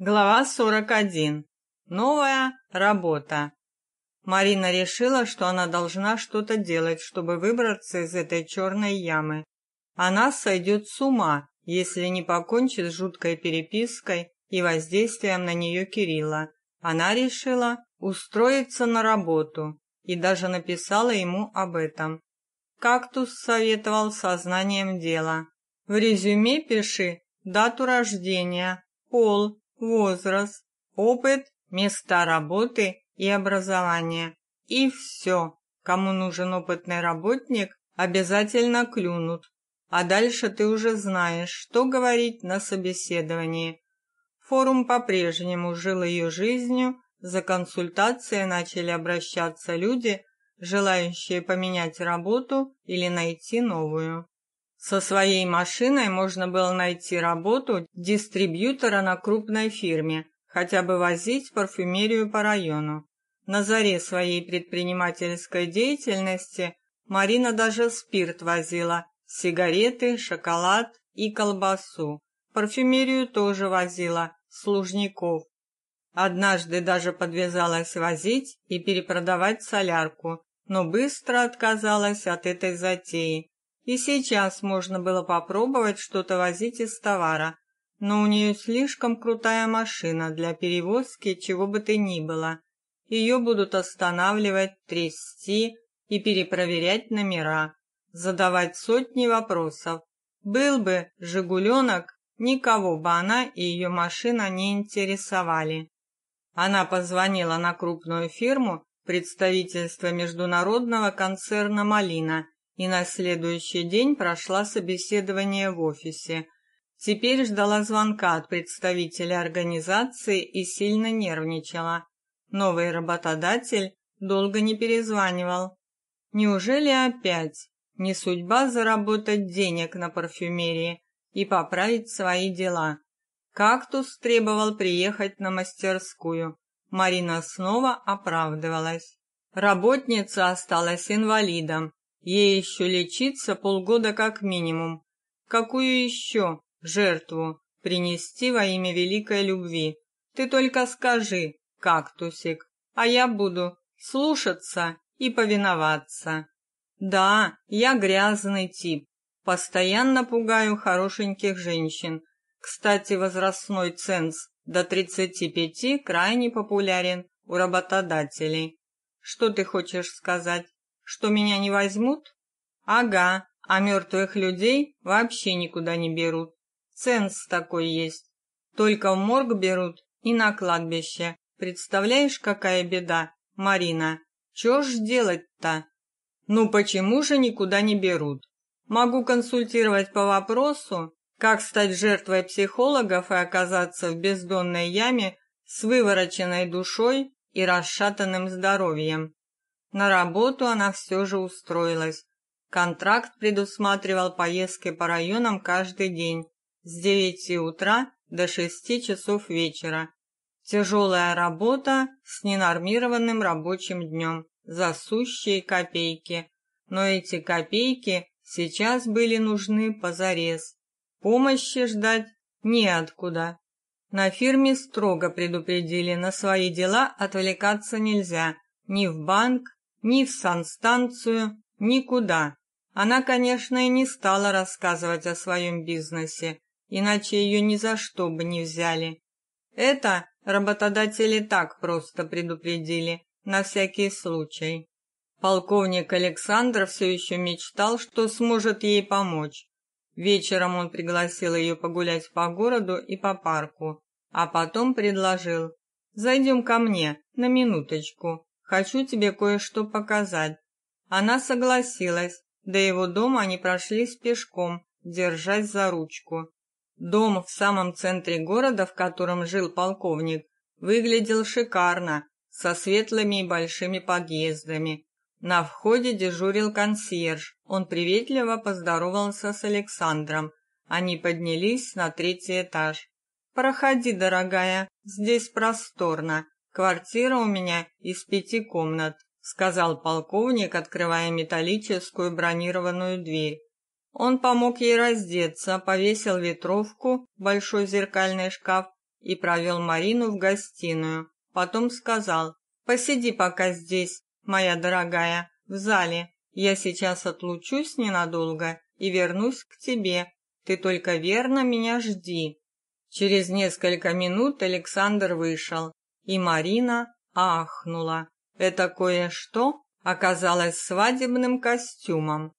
Глава 41. Новая работа. Марина решила, что она должна что-то делать, чтобы выбраться из этой черной ямы. Она сойдет с ума, если не покончит с жуткой перепиской и воздействием на нее Кирилла. Она решила устроиться на работу и даже написала ему об этом. Кактус советовал сознанием дела. В резюме пиши дату рождения, пол, возраст, опыт, места работы и образование. И все. Кому нужен опытный работник, обязательно клюнут. А дальше ты уже знаешь, что говорить на собеседовании. Форум по-прежнему жил ее жизнью, за консультацией начали обращаться люди, желающие поменять работу или найти новую. Со своей машиной можно было найти работу дистрибьютора на крупной фирме, хотя бы возить парфюмерию по району. На заре своей предпринимательской деятельности Марина даже спирт возила, сигареты, шоколад и колбасу. Парфюмерию тоже возила, служников. Однажды даже подвязалась возить и перепродавать солярку, но быстро отказалась от этой затеи. И сейчас можно было попробовать что-то возить из товара, но у нее слишком крутая машина для перевозки чего бы то ни было. Ее будут останавливать, трясти и перепроверять номера, задавать сотни вопросов. Был бы «Жигуленок», никого бы она и ее машина не интересовали. Она позвонила на крупную фирму, представительство международного концерна «Малина», и на следующий день прошла собеседование в офисе. Теперь ждала звонка от представителя организации и сильно нервничала. Новый работодатель долго не перезванивал. Неужели опять не судьба заработать денег на парфюмерии и поправить свои дела? Кактус требовал приехать на мастерскую. Марина снова оправдывалась. Работница осталась инвалидом, Ей еще лечиться полгода как минимум. Какую еще жертву принести во имя великой любви? Ты только скажи, кактусик, а я буду слушаться и повиноваться. Да, я грязный тип, постоянно пугаю хорошеньких женщин. Кстати, возрастной ценз до 35 крайне популярен у работодателей. Что ты хочешь сказать? Что меня не возьмут? Ага, а мертвых людей вообще никуда не берут. Ценз такой есть. Только в морг берут и на кладбище. Представляешь, какая беда, Марина? Что ж делать-то? Ну почему же никуда не берут? Могу консультировать по вопросу, как стать жертвой психологов и оказаться в бездонной яме с вывороченной душой и расшатанным здоровьем. На работу она все же устроилась. Контракт предусматривал поездки по районам каждый день с 9 утра до 6 часов вечера. Тяжелая работа с ненормированным рабочим днем за сущие копейки. Но эти копейки сейчас были нужны позарез. Помощи ждать неоткуда. На фирме строго предупредили, на свои дела отвлекаться нельзя. Ни в банк, ни в санстанцию, никуда. Она, конечно, и не стала рассказывать о своем бизнесе, иначе ее ни за что бы не взяли. Это работодатели так просто предупредили, на всякий случай. Полковник Александр все еще мечтал, что сможет ей помочь. Вечером он пригласил ее погулять по городу и по парку, а потом предложил: "Зайдем ко мне на минуточку. Хочу тебе кое-что показать. Она согласилась. До его дома они прошлись пешком, держась за ручку. Дом в самом центре города, в котором жил полковник, выглядел шикарно, со светлыми и большими подъездами. На входе дежурил консьерж. Он приветливо поздоровался с Александром. Они поднялись на третий этаж. Проходи, дорогая, здесь просторно. Квартира у меня из пяти комнат, сказал полковник, открывая металлическую бронированную дверь. Он помог ей раздеться, повесил ветровку, большой зеркальный шкаф, и провел Марину в гостиную. Потом сказал: "Посиди пока здесь, моя дорогая, в зале. Я сейчас отлучусь ненадолго и вернусь к тебе. Ты только верно меня жди". Через несколько минут Александр вышел, и Марина ахнула. Это кое-что оказалось свадебным костюмом.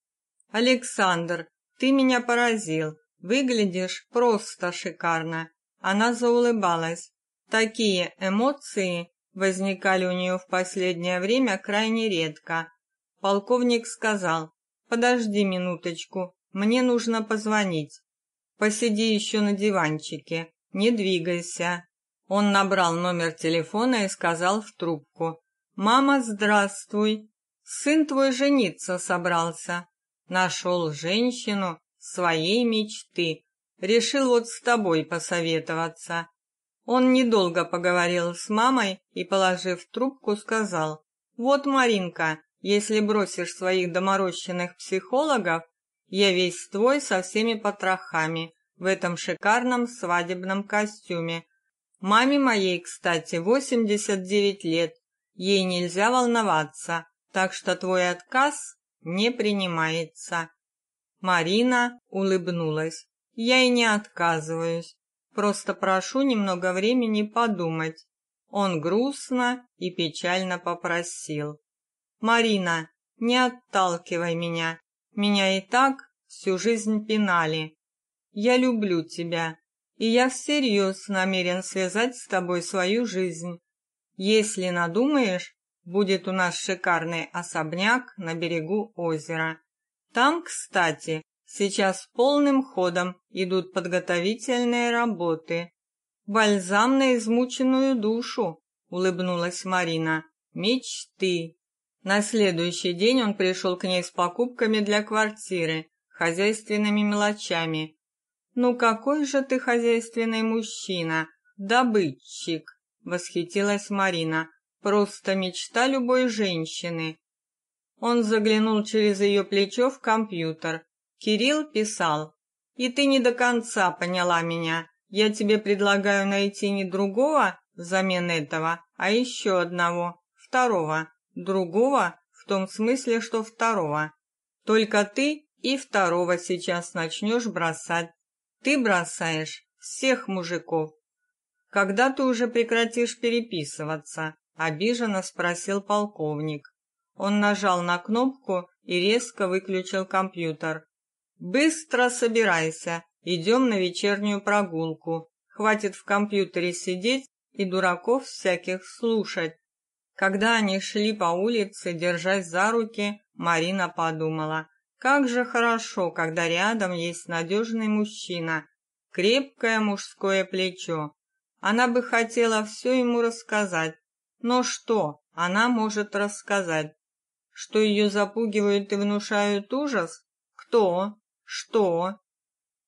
Александр, ты меня поразил. Выглядишь просто шикарно. Она заулыбалась. Такие эмоции возникали у нее в последнее время крайне редко. Полковник сказал: "Подожди минуточку, мне нужно позвонить. Посиди еще на диванчике, не двигайся". Он набрал номер телефона и сказал в трубку: "Мама, здравствуй. Сын твой жениться собрался. Нашел женщину своей мечты. Решил вот с тобой посоветоваться. Он недолго поговорил с мамой и, положив трубку, сказал: "Вот, Маринка, если бросишь своих доморощенных психологов, я весь твой со всеми потрохами в этом шикарном свадебном костюме. Маме моей, кстати, 89 лет. Ей нельзя волноваться, так что твой отказ не принимается. Марина улыбнулась. Я и не отказываюсь. Просто прошу немного времени подумать. Он грустно и печально попросил: "Марина, не отталкивай меня. Меня и так всю жизнь пинали. Я люблю тебя, и я всерьез намерен связать с тобой свою жизнь. Если надумаешь, будет у нас шикарный особняк на берегу озера. Там, кстати, сейчас полным ходом идут подготовительные работы. Бальзам на измученную душу, улыбнулась Марина. Мечты. На следующий день он пришел к ней с покупками для квартиры, хозяйственными мелочами. Ну какой же ты хозяйственный мужчина, добытчик, восхитилась Марина. Просто мечта любой женщины. Он заглянул через ее плечо в компьютер. Кирилл писал: "И ты не до конца поняла меня. Я тебе предлагаю найти не другого взамен этого, а еще одного, второго, другого в том смысле, что второго. Только ты и второго сейчас начнешь бросать. Ты бросаешь всех мужиков. Когда ты уже прекратишь переписываться?" обиженно спросил полковник. Он нажал на кнопку и резко выключил компьютер. Быстро собирайся, идем на вечернюю прогулку. Хватит в компьютере сидеть и дураков всяких слушать. Когда они шли по улице, держась за руки, Марина подумала: как же хорошо, когда рядом есть надежный мужчина, крепкое мужское плечо. Она бы хотела все ему рассказать, но что она может рассказать? Что ее запугивают и внушают ужас? Кто? Что?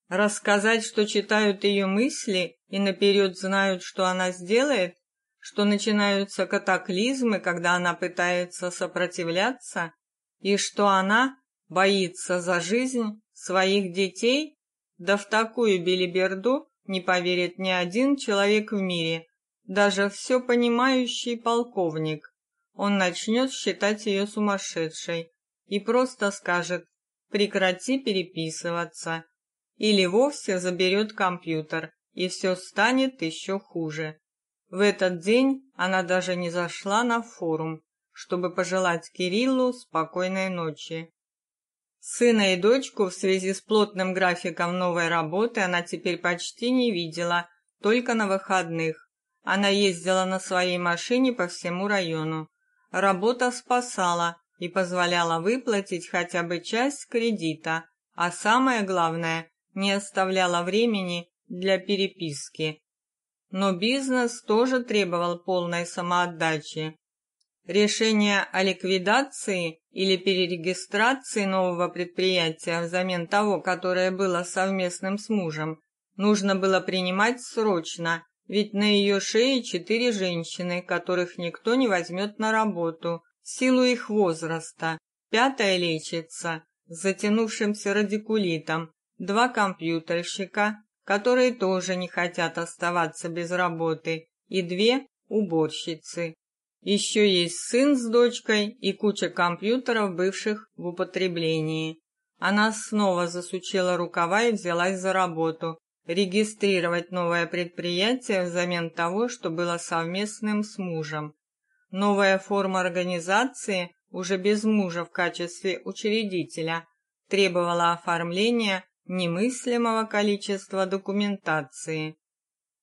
Рассказать, что читают ее мысли и наперед знают, что она сделает? Что начинаются катаклизмы, когда она пытается сопротивляться? И что она боится за жизнь своих детей? Да в такую белиберду не поверит ни один человек в мире даже все понимающий полковник. Он начнет считать ее сумасшедшей и просто скажет: "Прекрати переписываться" или вовсе заберет компьютер, и все станет еще хуже. В этот день она даже не зашла на форум, чтобы пожелать Кириллу спокойной ночи. Сына и дочку в связи с плотным графиком новой работы она теперь почти не видела, только на выходных. Она ездила на своей машине по всему району. Работа спасала и позволяла выплатить хотя бы часть кредита, а самое главное, не оставляла времени для переписки. Но бизнес тоже требовал полной самоотдачи. Решение о ликвидации или перерегистрации нового предприятия взамен того, которое было совместным с мужем, нужно было принимать срочно ведь на ее шее четыре женщины, которых никто не возьмет на работу в силу их возраста. Пятая лечится затянувшимся радикулитом, два компьютерщика, которые тоже не хотят оставаться без работы, и две уборщицы. Еще есть сын с дочкой и куча компьютеров, бывших в употреблении. Она снова засучила рукава и взялась за работу, регистрировать новое предприятие взамен того, что было совместным с мужем. Новая форма организации, уже без мужа в качестве учредителя, требовала оформления немыслимого количества документации.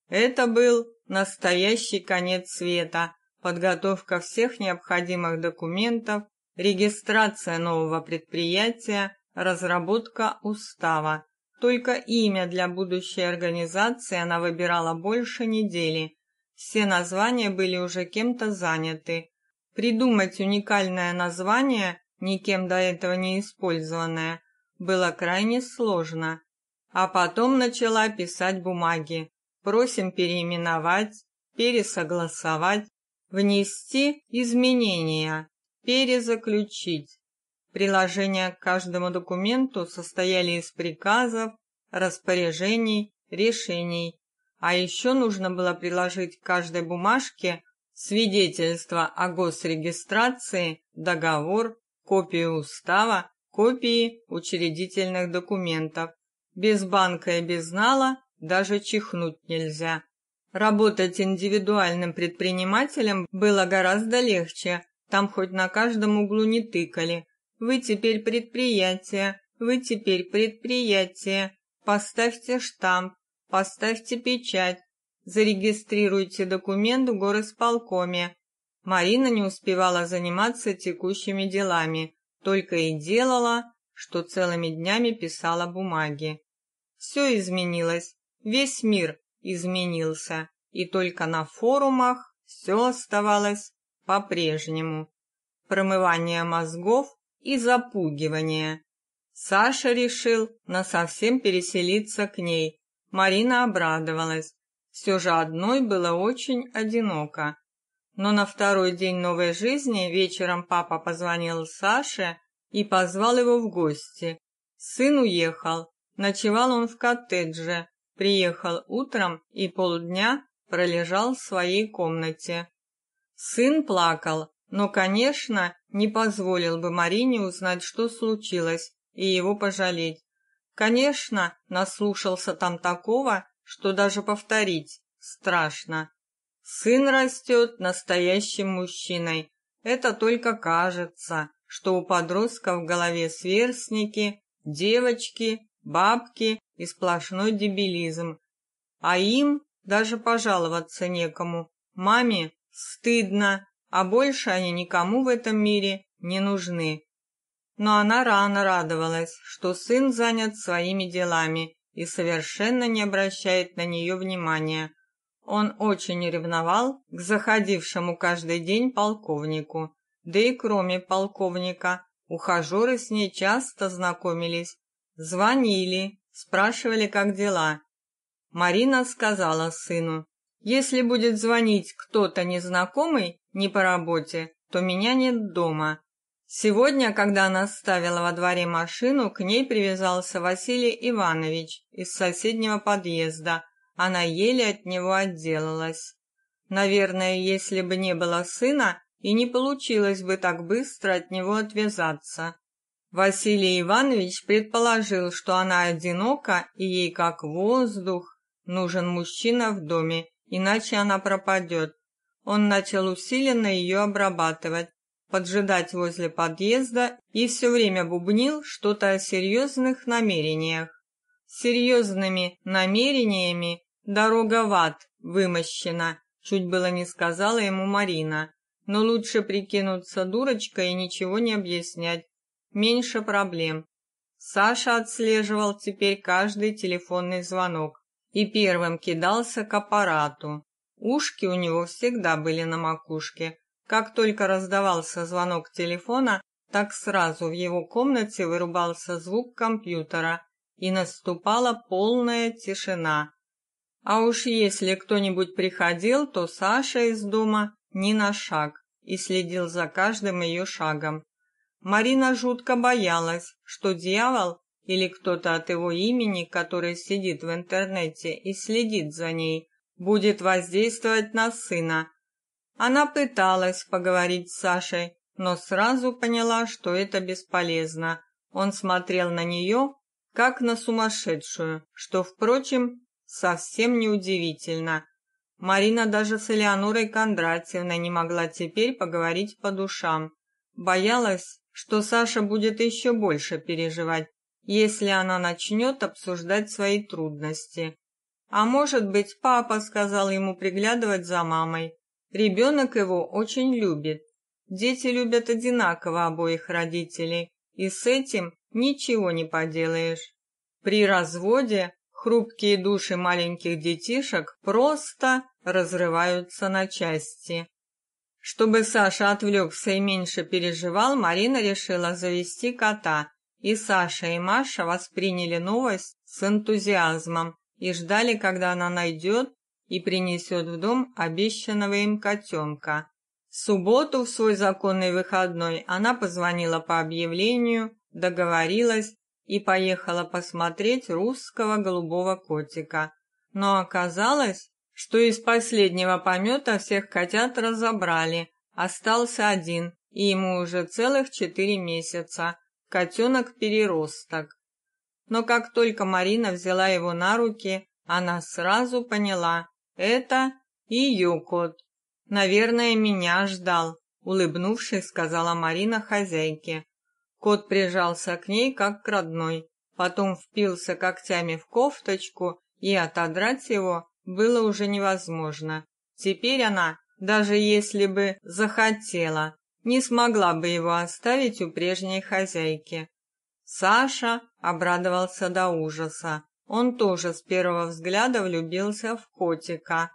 Это был настоящий конец света, подготовка всех необходимых документов, регистрация нового предприятия, разработка устава. Только имя для будущей организации она выбирала больше недели. Все названия были уже кем-то заняты. Придумать уникальное название, никем до этого не использованное, было крайне сложно. А потом начала писать бумаги. Просим переименовать, пересогласовать, внести изменения, перезаключить. Приложения к каждому документу состояли из приказов, распоряжений, решений. А еще нужно было приложить к каждой бумажке свидетельство о госрегистрации, договор, копию устава, копии учредительных документов. Без банка и без нала даже чихнуть нельзя. Работать индивидуальным предпринимателем было гораздо легче. Там хоть на каждом углу не тыкали. Вы теперь предприятие, вы теперь предприятие. Поставьте штамп, поставьте печать, зарегистрируйте документ в горосполкоме. Марина не успевала заниматься текущими делами, только и делала, что целыми днями писала бумаги. Все изменилось, весь мир изменился, и только на форумах все оставалось по-прежнему. Промывание мозгов и запугивание. Саша решил насовсем переселиться к ней. Марина обрадовалась. Все же одной было очень одиноко. Но на второй день новой жизни вечером папа позвонил Саше и позвал его в гости. Сын уехал. Ночевал он в коттедже. Приехал утром и полдня пролежал в своей комнате. Сын плакал, но, конечно, не позволил бы Марине узнать, что случилось, и его пожалеть. Конечно, наслушался там такого, что даже повторить страшно. Сын растет настоящим мужчиной. Это только кажется, что у подростка в голове сверстники, девочки, бабки и сплошной дебилизм. А им даже пожаловаться некому. Маме стыдно, а больше они никому в этом мире не нужны. Но она рано радовалась, что сын занят своими делами и совершенно не обращает на нее внимания. Он очень ревновал к заходившему каждый день полковнику. Да и кроме полковника, ухажеры с ней часто знакомились, звонили, спрашивали, как дела. Марина сказала сыну, «Если будет звонить кто-то незнакомый, не по работе, то меня нет дома». Сегодня, когда она ставила во дворе машину, к ней привязался Василий Иванович из соседнего подъезда, она еле от него отделалась. Наверное, если бы не было сына, и не получилось бы так быстро от него отвязаться. Василий Иванович предположил, что она одинока и ей как воздух нужен мужчина в доме, иначе она пропадет. Он начал усиленно ее обрабатывать, поджидать возле подъезда и все время бубнил что-то о серьезных намерениях. Серьезными намерениями Дорога в ад вымощена, чуть было не сказала ему Марина. Но лучше прикинуться дурочкой и ничего не объяснять. Меньше проблем. Саша отслеживал теперь каждый телефонный звонок и первым кидался к аппарату. Ушки у него всегда были на макушке. Как только раздавался звонок телефона, так сразу в его комнате вырубался звук компьютера, и наступала полная тишина. А уж если кто-нибудь приходил, то Саша из дома ни на шаг и следил за каждым ее шагом. Марина жутко боялась, что дьявол или кто-то от его имени, который сидит в интернете и следит за ней, будет воздействовать на сына. Она пыталась поговорить с Сашей, но сразу поняла, что это бесполезно. Он смотрел на нее, как на сумасшедшую, что, впрочем, совсем не удивительно. Марина даже с Элеонорой Кондратьевной не могла теперь поговорить по душам. Боялась, что Саша будет еще больше переживать, если она начнет обсуждать свои трудности. А может быть, папа сказал ему приглядывать за мамой. Ребенок его очень любит. Дети любят одинаково обоих родителей, и с этим ничего не поделаешь. При разводе хрупкие души маленьких детишек просто разрываются на части. Чтобы Саша отвлекся и меньше переживал, Марина решила завести кота, и Саша и Маша восприняли новость с энтузиазмом и ждали, когда она найдет и принесет в дом обещанного им котенка. В субботу, в свой законный выходной, она позвонила по объявлению, договорилась и поехала посмотреть русского голубого котика. Но оказалось, что из последнего помета всех котят разобрали. Остался один, и ему уже целых четыре месяца. Котенок-переросток. Но как только Марина взяла его на руки, она сразу поняла – это ее кот. Наверное, меня ждал, улыбнувшись, сказала Марина хозяйке. Кот прижался к ней как к родной, потом впился когтями в кофточку, и отодрать его было уже невозможно. Теперь она, даже если бы захотела, не смогла бы его оставить у прежней хозяйки. Саша обрадовался до ужаса. Он тоже с первого взгляда влюбился в котика.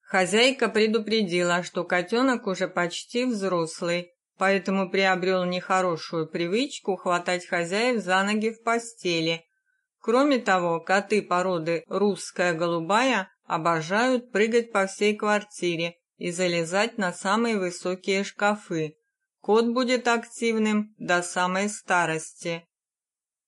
Хозяйка предупредила, что котенок уже почти взрослый, поэтому приобрел нехорошую привычку хватать хозяев за ноги в постели. Кроме того, коты породы русская голубая обожают прыгать по всей квартире и залезать на самые высокие шкафы. Кот будет активным до самой старости.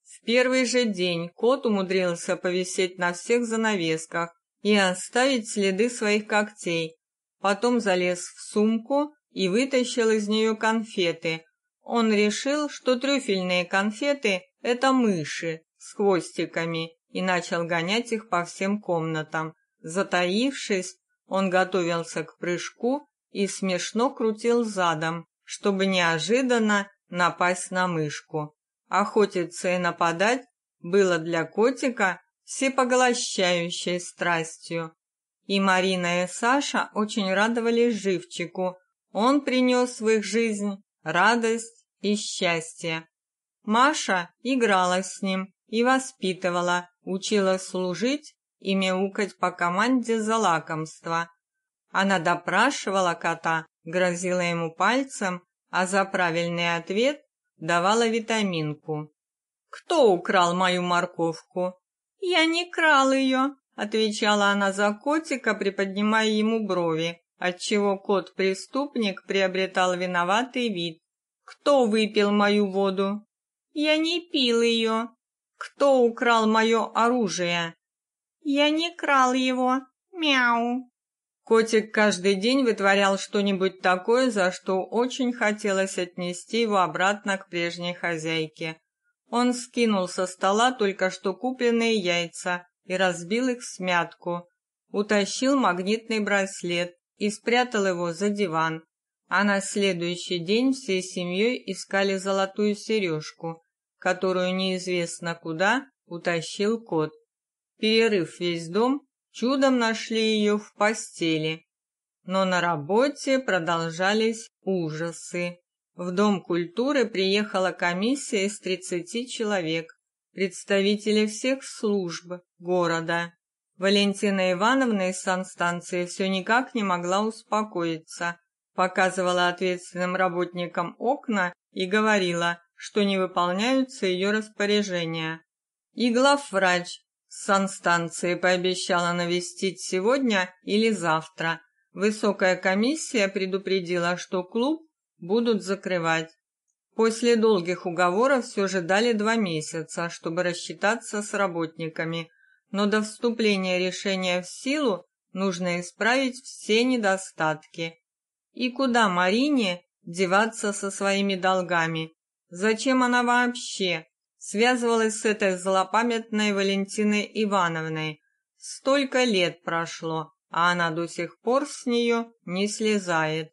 В первый же день кот умудрился повисеть на всех занавесках и оставить следы своих когтей. Потом залез в сумку и вытащил из нее конфеты. Он решил, что трюфельные конфеты – это мыши с хвостиками, и начал гонять их по всем комнатам. Затаившись, он готовился к прыжку и смешно крутил задом, чтобы неожиданно напасть на мышку. Охотиться и нападать было для котика всепоглощающей страстью. И Марина и Саша очень радовались живчику, он принес в их жизнь радость и счастье. Маша играла с ним и воспитывала, учила служить и мяукать по команде за лакомство. Она допрашивала кота, грозила ему пальцем, а за правильный ответ давала витаминку. «Кто украл мою морковку?» «Я не крал ее», — отвечала она за котика, приподнимая ему брови отчего кот-преступник приобретал виноватый вид. Кто выпил мою воду? Я не пил ее. Кто украл мое оружие? Я не крал его. Мяу. Котик каждый день вытворял что-нибудь такое, за что очень хотелось отнести его обратно к прежней хозяйке. Он скинул со стола только что купленные яйца и разбил их в смятку. Утащил магнитный браслет, и спрятал его за диван, а на следующий день всей семьей искали золотую сережку, которую неизвестно куда утащил кот. Перерыв весь дом, чудом нашли ее в постели. Но на работе продолжались ужасы. В Дом культуры приехала комиссия из 30 человек, представители всех служб города. Валентина Ивановна из санстанции все никак не могла успокоиться, показывала ответственным работникам окна и говорила, что не выполняются ее распоряжения. И главврач санстанции пообещала навестить сегодня или завтра. Высокая комиссия предупредила, что клуб будут закрывать. После долгих уговоров все же дали два месяца, чтобы рассчитаться с работниками, но до вступления решения в силу нужно исправить все недостатки. И куда Марине деваться со своими долгами? Зачем она вообще связывалась с этой злопамятной Валентиной Ивановной? Столько лет прошло, а она до сих пор с нее не слезает.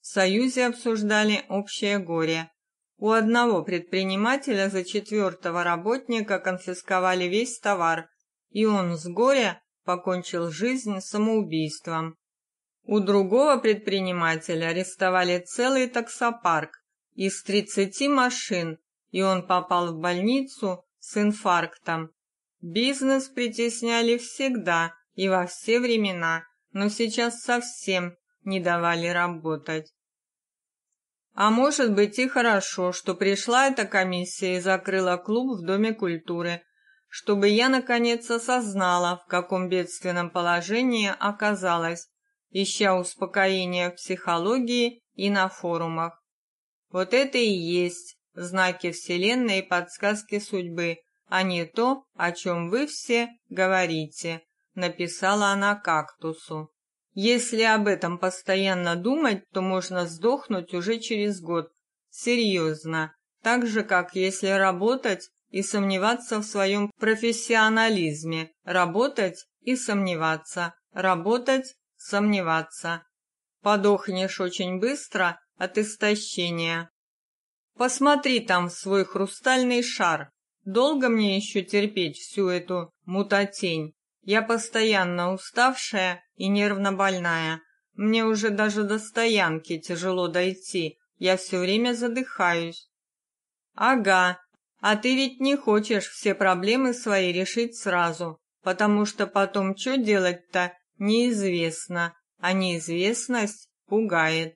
В Союзе обсуждали общее горе. У одного предпринимателя за четвертого работника конфисковали весь товар, и он с горя покончил жизнь самоубийством. У другого предпринимателя арестовали целый таксопарк из 30 машин, и он попал в больницу с инфарктом. Бизнес притесняли всегда и во все времена, но сейчас совсем не давали работать. А может быть и хорошо, что пришла эта комиссия и закрыла клуб в Доме культуры, чтобы я наконец осознала, в каком бедственном положении оказалась, ища успокоения в психологии и на форумах. Вот это и есть знаки Вселенной и подсказки судьбы, а не то, о чем вы все говорите, написала она кактусу. Если об этом постоянно думать, то можно сдохнуть уже через год. Серьезно. Так же, как если работать и сомневаться в своем профессионализме, работать и сомневаться, работать, сомневаться. Подохнешь очень быстро от истощения. Посмотри там в свой хрустальный шар. Долго мне еще терпеть всю эту мутатень? Я постоянно уставшая и нервно больная. Мне уже даже до стоянки тяжело дойти. Я все время задыхаюсь. Ага. А ты ведь не хочешь все проблемы свои решить сразу, потому что потом что делать-то неизвестно, а неизвестность пугает.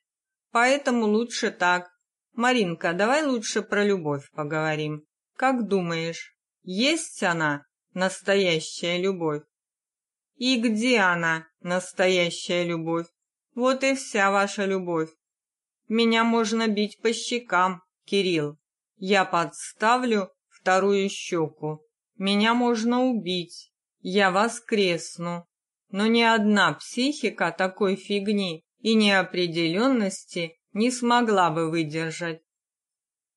Поэтому лучше так. Маринка, давай лучше про любовь поговорим. Как думаешь, есть она, настоящая любовь? И где она, настоящая любовь? Вот и вся ваша любовь. Меня можно бить по щекам, Кирилл. Я подставлю вторую щеку. Меня можно убить. Я воскресну. Но ни одна психика такой фигни и неопределенности не смогла бы выдержать.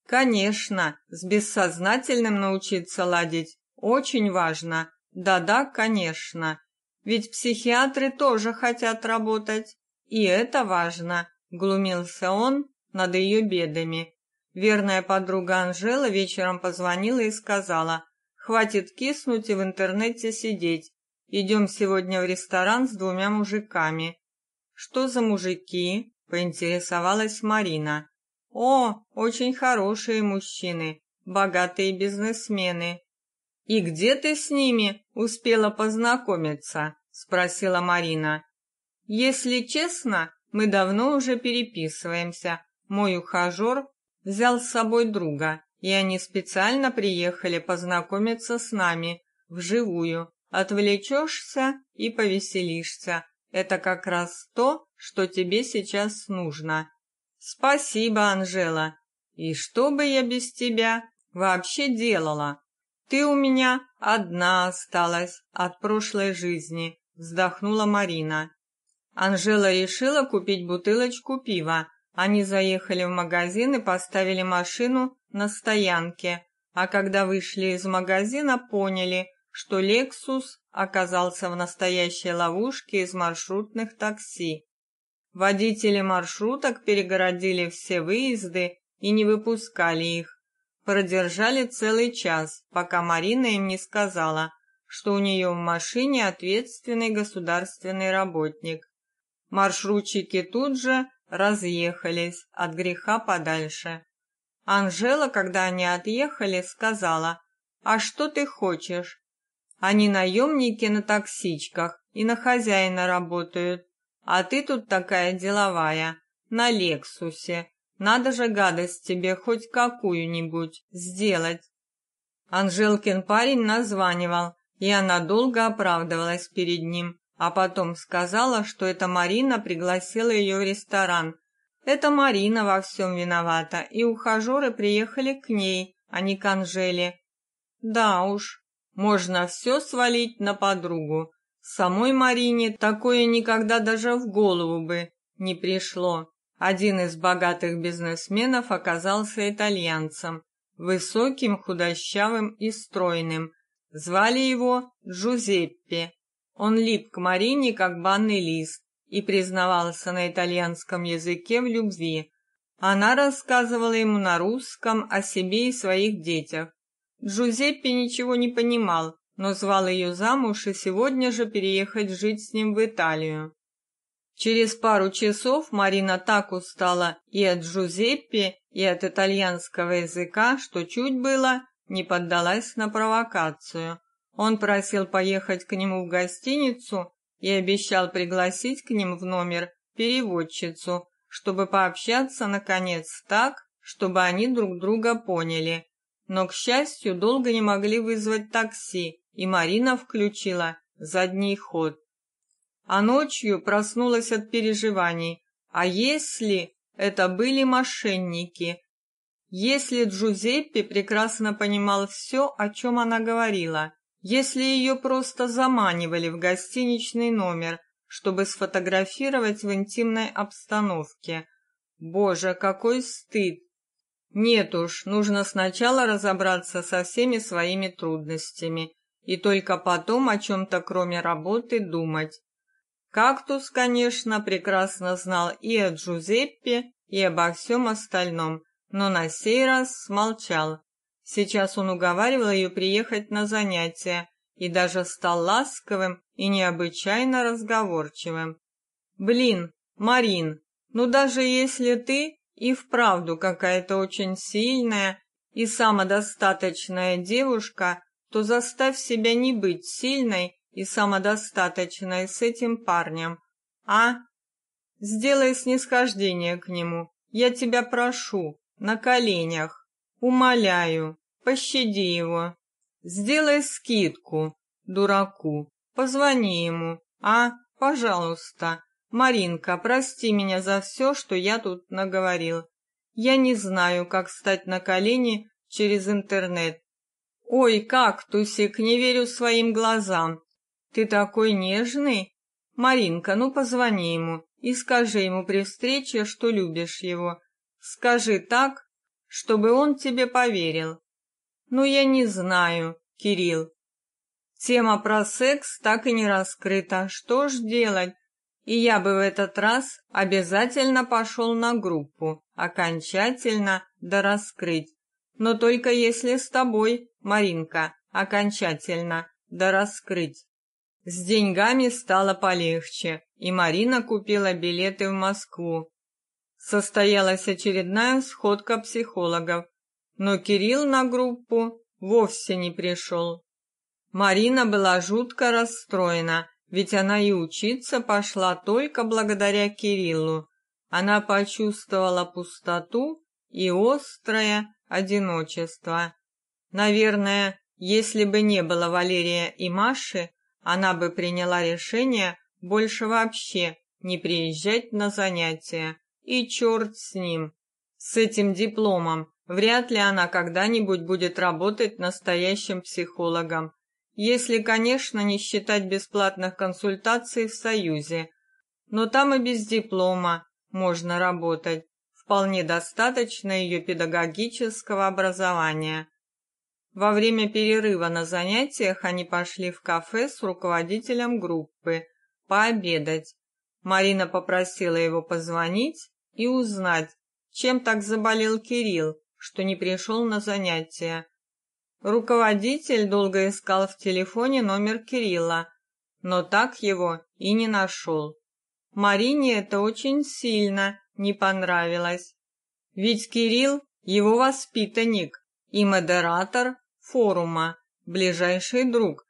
Конечно, с бессознательным научиться ладить очень важно. Да-да, конечно. Ведь психиатры тоже хотят работать, и это важно, глумился он над ее бедами. Верная подруга Анжела вечером позвонила и сказала: "Хватит киснуть и в интернете сидеть. Идем сегодня в ресторан с двумя мужиками". "Что за мужики?" Поинтересовалась Марина. "О, очень хорошие мужчины, богатые бизнесмены. И где ты с ними успела познакомиться? спросила Марина. Если честно, мы давно уже переписываемся. Мой ухажер взял с собой друга, и они специально приехали познакомиться с нами вживую. Отвлечешься и повеселишься. Это как раз то, что тебе сейчас нужно. Спасибо, Анжела. И что бы я без тебя вообще делала? Ты у меня одна осталась от прошлой жизни, вздохнула Марина. Анжела решила купить бутылочку пива. Они заехали в магазин и поставили машину на стоянке. А когда вышли из магазина, поняли, что Lexus оказался в настоящей ловушке из маршрутных такси. Водители маршруток перегородили все выезды и не выпускали их. Продержали целый час, пока Марина им не сказала, что у нее в машине ответственный государственный работник. Маршрутчики тут же разъехались от греха подальше. Анжела, когда они отъехали, сказала: "А что ты хочешь? Они наемники на таксичках и на хозяина работают, а ты тут такая деловая, на Лексусе. Надо же гадость тебе хоть какую-нибудь сделать. Анжелкин парень названивал, и она долго оправдывалась перед ним, а потом сказала, что эта Марина пригласила ее в ресторан, Это Марина во всем виновата, и ухажеры приехали к ней, а не к Анжеле. Да уж, можно все свалить на подругу. Самой Марине такое никогда даже в голову бы не пришло. Один из богатых бизнесменов оказался итальянцем, высоким, худощавым и стройным. Звали его Джузеппе. Он лип к Марине как банный лист и признавался на итальянском языке в любви. Она рассказывала ему на русском о себе и своих детях. Джузеппе ничего не понимал, но звал ее замуж и сегодня же переехать жить с ним в Италию. Через пару часов Марина так устала и от Джузеппе, и от итальянского языка, что чуть было не поддалась на провокацию. Он просил поехать к нему в гостиницу и обещал пригласить к ним в номер переводчицу, чтобы пообщаться наконец так, чтобы они друг друга поняли. Но, к счастью, долго не могли вызвать такси, и Марина включила задний ход. А ночью проснулась от переживаний. А если это были мошенники? Если Джузеппе прекрасно понимал все, о чем она говорила, если ее просто заманивали в гостиничный номер, чтобы сфотографировать в интимной обстановке. Боже, какой стыд! Нет уж, нужно сначала разобраться со всеми своими трудностями и только потом о чем-то кроме работы думать. Кактус, конечно, прекрасно знал и о Джузеппе, и обо всем остальном, но на сей раз смолчал. Сейчас он уговаривал ее приехать на занятия и даже стал ласковым и необычайно разговорчивым. Блин, Марин, ну даже если ты и вправду какая-то очень сильная и самодостаточная девушка, то заставь себя не быть сильной и самодостаточной с этим парнем, а? Сделай снисхождение к нему. Я тебя прошу, на коленях, умоляю, пощади его. Сделай скидку, дураку. Позвони ему, а? Пожалуйста. Маринка, прости меня за все, что я тут наговорил. Я не знаю, как встать на колени через интернет. Ой, как, Тусик, не верю своим глазам. Ты такой нежный. Маринка, ну позвони ему и скажи ему при встрече, что любишь его. Скажи так, чтобы он тебе поверил. Ну я не знаю, Кирилл. Тема про секс так и не раскрыта. Что ж делать? И я бы в этот раз обязательно пошел на группу, окончательно да раскрыть. Но только если с тобой, Маринка, окончательно да раскрыть. С деньгами стало полегче, и Марина купила билеты в Москву. Состоялась очередная сходка психологов, но Кирилл на группу вовсе не пришел. Марина была жутко расстроена, ведь она и учиться пошла только благодаря Кириллу. Она почувствовала пустоту и острое одиночество. Наверное, если бы не было Валерия и Маши, она бы приняла решение больше вообще не приезжать на занятия. И черт с ним. С этим дипломом вряд ли она когда-нибудь будет работать настоящим психологом. Если, конечно, не считать бесплатных консультаций в Союзе. Но там и без диплома можно работать. Вполне достаточно ее педагогического образования. Во время перерыва на занятиях они пошли в кафе с руководителем группы пообедать. Марина попросила его позвонить и узнать, чем так заболел Кирилл, что не пришел на занятия. Руководитель долго искал в телефоне номер Кирилла, но так его и не нашел. Марине это очень сильно не понравилось. Ведь Кирилл его воспитанник и модератор форума, ближайший друг.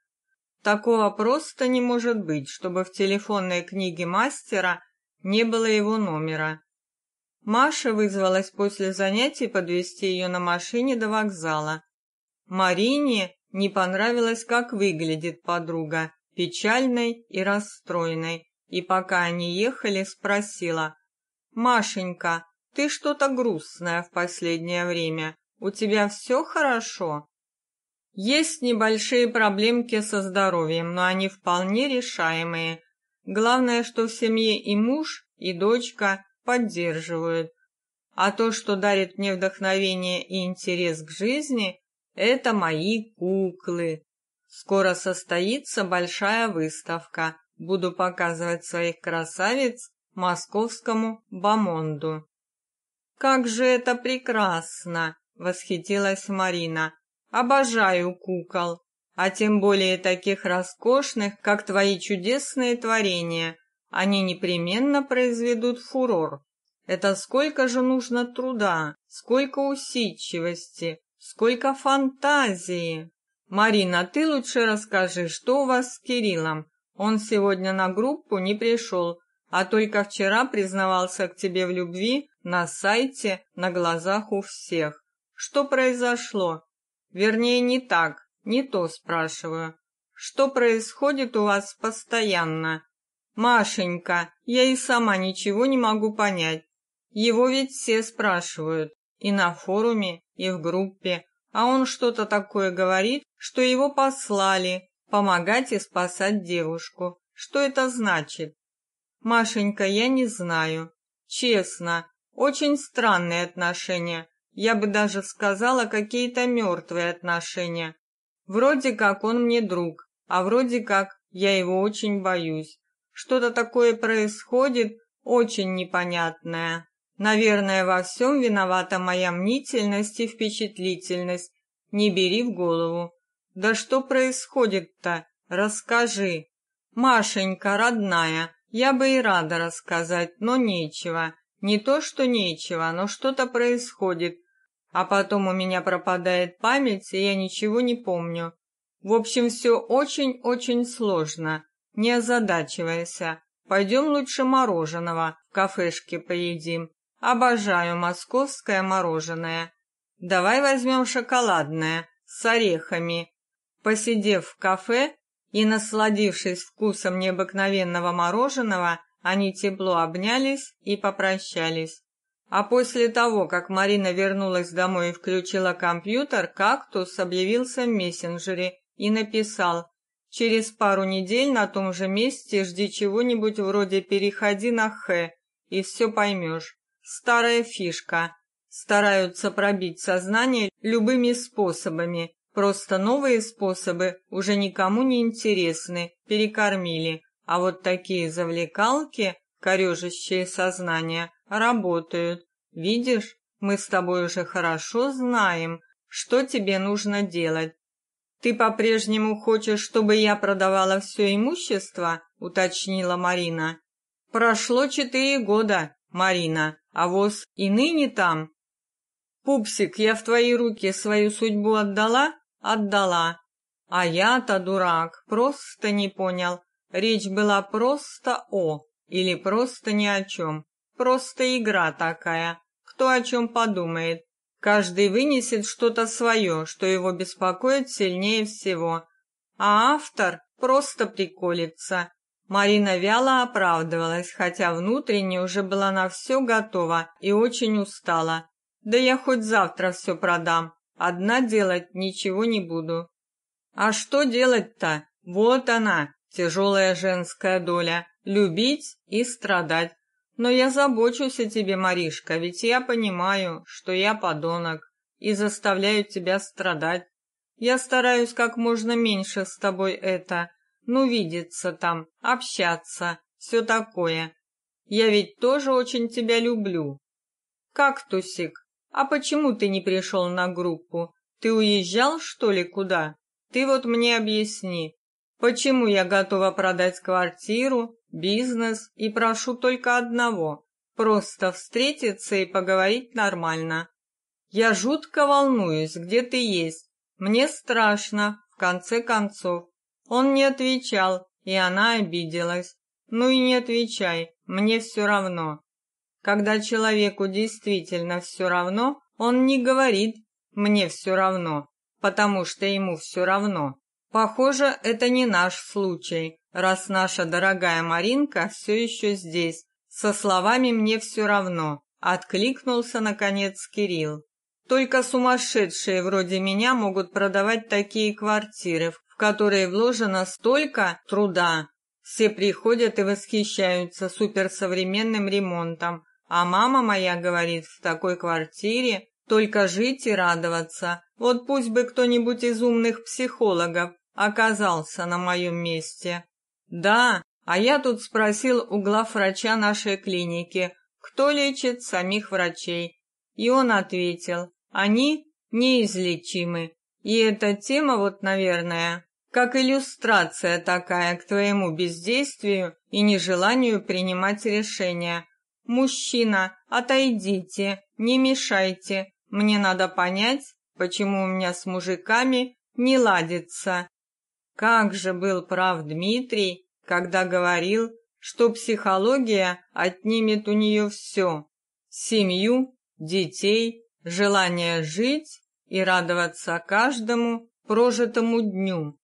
Такого просто не может быть, чтобы в телефонной книге мастера не было его номера. Маша вызвалась после занятий подвезти ее на машине до вокзала. Марине не понравилось, как выглядит подруга, печальной и расстроенной, и пока они ехали, спросила: Машенька, ты что-то грустная в последнее время. У тебя все хорошо? Есть небольшие проблемки со здоровьем, но они вполне решаемые. Главное, что в семье и муж, и дочка поддерживают. А то, что дарит мне вдохновение и интерес к жизни, это мои куклы. Скоро состоится большая выставка. Буду показывать своих красавиц московскому бомонду. Как же это прекрасно, восхитилась Марина. Обожаю кукол, а тем более таких роскошных, как твои чудесные творения. Они непременно произведут фурор. Это сколько же нужно труда, сколько усидчивости, сколько фантазии. Марина, ты лучше расскажи, что у вас с Кириллом? Он сегодня на группу не пришел, а только вчера признавался к тебе в любви на сайте на глазах у всех. Что произошло? Вернее, не так, не то спрашиваю. Что происходит у вас постоянно? Машенька, я и сама ничего не могу понять. Его ведь все спрашивают, и на форуме, и в группе, а он что-то такое говорит, что его послали помогать и спасать девушку. Что это значит? Машенька, я не знаю. Честно, очень странные отношения. Я бы даже сказала, какие-то мертвые отношения. Вроде как он мне друг, а вроде как я его очень боюсь. Что-то такое происходит, очень непонятное. Наверное, во всем виновата моя мнительность и впечатлительность. Не бери в голову. Да что происходит-то? Расскажи. Машенька, родная, я бы и рада рассказать, но нечего. Не то, что нечего, но что-то происходит. А потом у меня пропадает память, и я ничего не помню. В общем, все очень-очень сложно. Не озадачивайся. Пойдем лучше мороженого в кафешке поедим. Обожаю московское мороженое. Давай возьмем шоколадное с орехами. Посидев в кафе и насладившись вкусом необыкновенного мороженого, они тепло обнялись и попрощались. А после того, как Марина вернулась домой и включила компьютер, Кактус объявился в мессенджере и написал: "Через пару недель на том же месте жди чего-нибудь вроде переходи на Х, и все поймешь. Старая фишка. Стараются пробить сознание любыми способами. Просто новые способы уже никому не интересны, перекормили. А вот такие завлекалки, корежащие сознание, работают. Видишь, мы с тобой уже хорошо знаем, что тебе нужно делать. Ты по-прежнему хочешь, чтобы я продавала все имущество, уточнила Марина. Прошло четыре года, Марина, а воз и ныне там. Пупсик, я в твои руки свою судьбу отдала? Отдала. А я-то дурак, просто не понял. Речь была просто о или просто ни о чем. Просто игра такая. Кто о чем подумает. Каждый вынесет что-то свое, что его беспокоит сильнее всего. А автор просто приколится. Марина вяло оправдывалась, хотя внутренне уже была на все готова и очень устала. Да я хоть завтра все продам, одна делать ничего не буду. А что делать-то? Вот она, тяжелая женская доля любить и страдать. Но я забочусь о тебе, Маришка, ведь я понимаю, что я подонок и заставляю тебя страдать. Я стараюсь как можно меньше с тобой это ну, видеться там, общаться, все такое. Я ведь тоже очень тебя люблю. Как, Тусик, а почему ты не пришел на группу? Ты уезжал, что ли, куда? Ты вот мне объясни, почему я готова продать квартиру, бизнес и прошу только одного – просто встретиться и поговорить нормально. Я жутко волнуюсь, где ты есть. Мне страшно, в конце концов. Он не отвечал, и она обиделась. Ну и не отвечай, мне все равно. Когда человеку действительно все равно, он не говорит мне все равно, потому что ему все равно. Похоже, это не наш случай, раз наша дорогая Маринка все еще здесь, Со словами «мне все равно» откликнулся наконец Кирилл. Только сумасшедшие вроде меня могут продавать такие квартиры, в которые вложено столько труда. Все приходят и восхищаются суперсовременным ремонтом, а мама моя говорит, в такой квартире только жить и радоваться. Вот пусть бы кто-нибудь из умных психологов оказался на моем месте. Да, а я тут спросил у главврача нашей клиники, кто лечит самих врачей. И он ответил, они неизлечимы. И эта тема вот, наверное, как иллюстрация такая к твоему бездействию и нежеланию принимать решения. Мужчина, отойдите, не мешайте. Мне надо понять, почему у меня с мужиками не ладится. Как же был прав Дмитрий, когда говорил, что психология отнимет у нее все: семью, детей, желание жить и радоваться каждому прожитому дню.